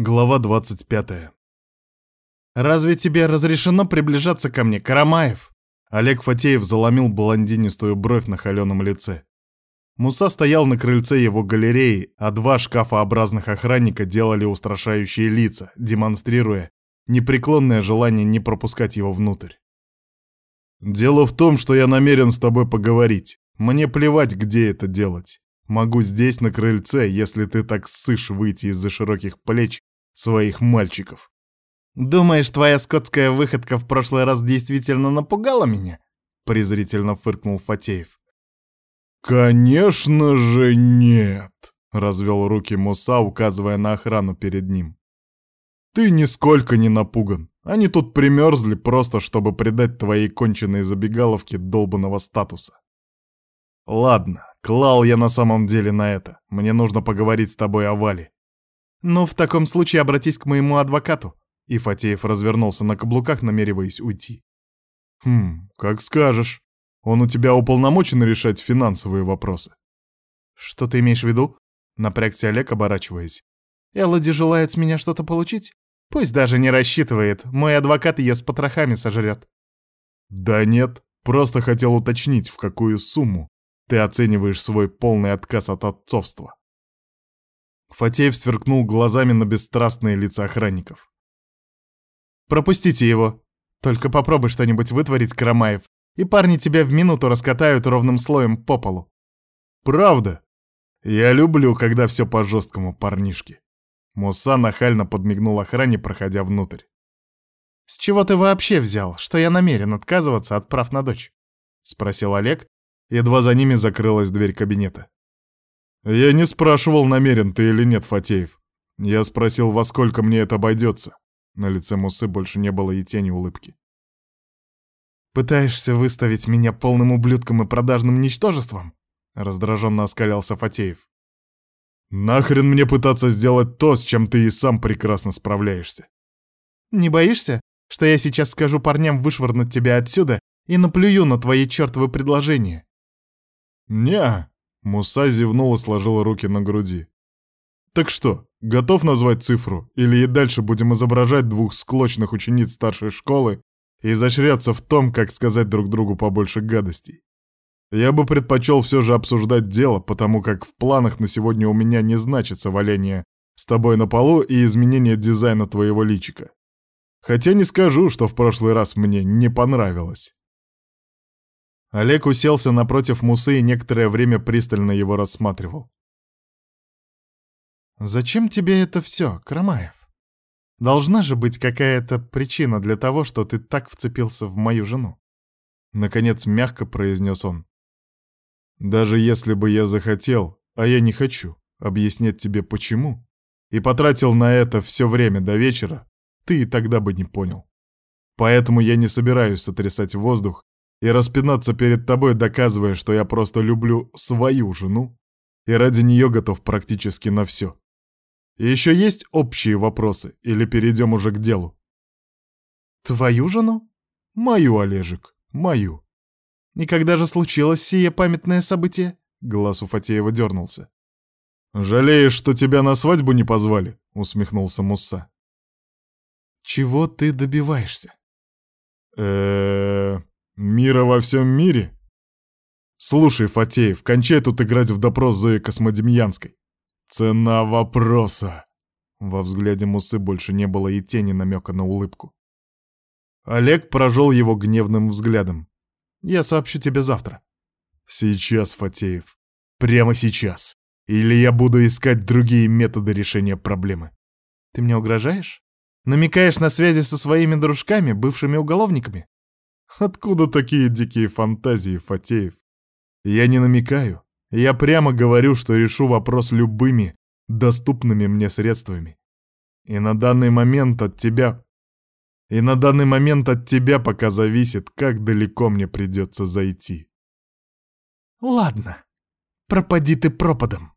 Глава 25. «Разве тебе разрешено приближаться ко мне, Карамаев?» Олег Фатеев заломил блондинистую бровь на холеном лице. Муса стоял на крыльце его галереи, а два шкафообразных охранника делали устрашающие лица, демонстрируя непреклонное желание не пропускать его внутрь. «Дело в том, что я намерен с тобой поговорить. Мне плевать, где это делать. Могу здесь, на крыльце, если ты так ссышь выйти из-за широких плеч своих мальчиков. «Думаешь, твоя скотская выходка в прошлый раз действительно напугала меня?» — презрительно фыркнул Фатеев. «Конечно же нет!» — развел руки Муса, указывая на охрану перед ним. «Ты нисколько не напуган. Они тут примерзли просто, чтобы придать твоей конченной забегаловке долбанного статуса. Ладно, клал я на самом деле на это. Мне нужно поговорить с тобой о Вале. «Ну, в таком случае обратись к моему адвокату». И Фатеев развернулся на каблуках, намереваясь уйти. «Хм, как скажешь. Он у тебя уполномочен решать финансовые вопросы». «Что ты имеешь в виду?» — напрягся Олег, оборачиваясь. «Элоди желает с меня что-то получить? Пусть даже не рассчитывает, мой адвокат ее с потрохами сожрет». «Да нет, просто хотел уточнить, в какую сумму ты оцениваешь свой полный отказ от отцовства». Фатеев сверкнул глазами на бесстрастные лица охранников. «Пропустите его. Только попробуй что-нибудь вытворить, Карамаев, и парни тебя в минуту раскатают ровным слоем по полу». «Правда? Я люблю, когда все по-жесткому, парнишки». Муса нахально подмигнул охране, проходя внутрь. «С чего ты вообще взял, что я намерен отказываться от прав на дочь?» — спросил Олег, едва за ними закрылась дверь кабинета. «Я не спрашивал, намерен ты или нет, Фатеев. Я спросил, во сколько мне это обойдется». На лице Мусы больше не было и тени улыбки. «Пытаешься выставить меня полным ублюдком и продажным ничтожеством?» Раздраженно оскалялся Фатеев. «Нахрен мне пытаться сделать то, с чем ты и сам прекрасно справляешься?» «Не боишься, что я сейчас скажу парням вышвырнуть тебя отсюда и наплюю на твои чертовы предложения?» «Не, Муса зевнул и сложил руки на груди. «Так что, готов назвать цифру? Или и дальше будем изображать двух склочных учениц старшей школы и изощряться в том, как сказать друг другу побольше гадостей? Я бы предпочел все же обсуждать дело, потому как в планах на сегодня у меня не значится валение с тобой на полу и изменение дизайна твоего личика. Хотя не скажу, что в прошлый раз мне не понравилось». Олег уселся напротив Мусы и некоторое время пристально его рассматривал. «Зачем тебе это все, Крамаев? Должна же быть какая-то причина для того, что ты так вцепился в мою жену». Наконец мягко произнес он. «Даже если бы я захотел, а я не хочу, объяснять тебе почему, и потратил на это все время до вечера, ты и тогда бы не понял. Поэтому я не собираюсь сотрясать воздух и распинаться перед тобой, доказывая, что я просто люблю свою жену и ради нее готов практически на все. еще есть общие вопросы, или перейдем уже к делу? Твою жену? Мою, Олежек, мою. И когда же случилось сие памятное событие? Глаз у Фатеева дернулся. «Жалеешь, что тебя на свадьбу не позвали?» — усмехнулся Мусса. «Чего ты добиваешься?» э Мира во всем мире? Слушай, Фатеев, кончай тут играть в допрос Зои Космодемьянской. Цена вопроса. Во взгляде Мусы больше не было и тени намека на улыбку. Олег прожел его гневным взглядом. «Я сообщу тебе завтра». «Сейчас, Фатеев. Прямо сейчас. Или я буду искать другие методы решения проблемы». «Ты мне угрожаешь? Намекаешь на связи со своими дружками, бывшими уголовниками?» Откуда такие дикие фантазии, Фатеев? Я не намекаю. Я прямо говорю, что решу вопрос любыми доступными мне средствами. И на данный момент от тебя... И на данный момент от тебя пока зависит, как далеко мне придется зайти. Ладно, пропади ты пропадом.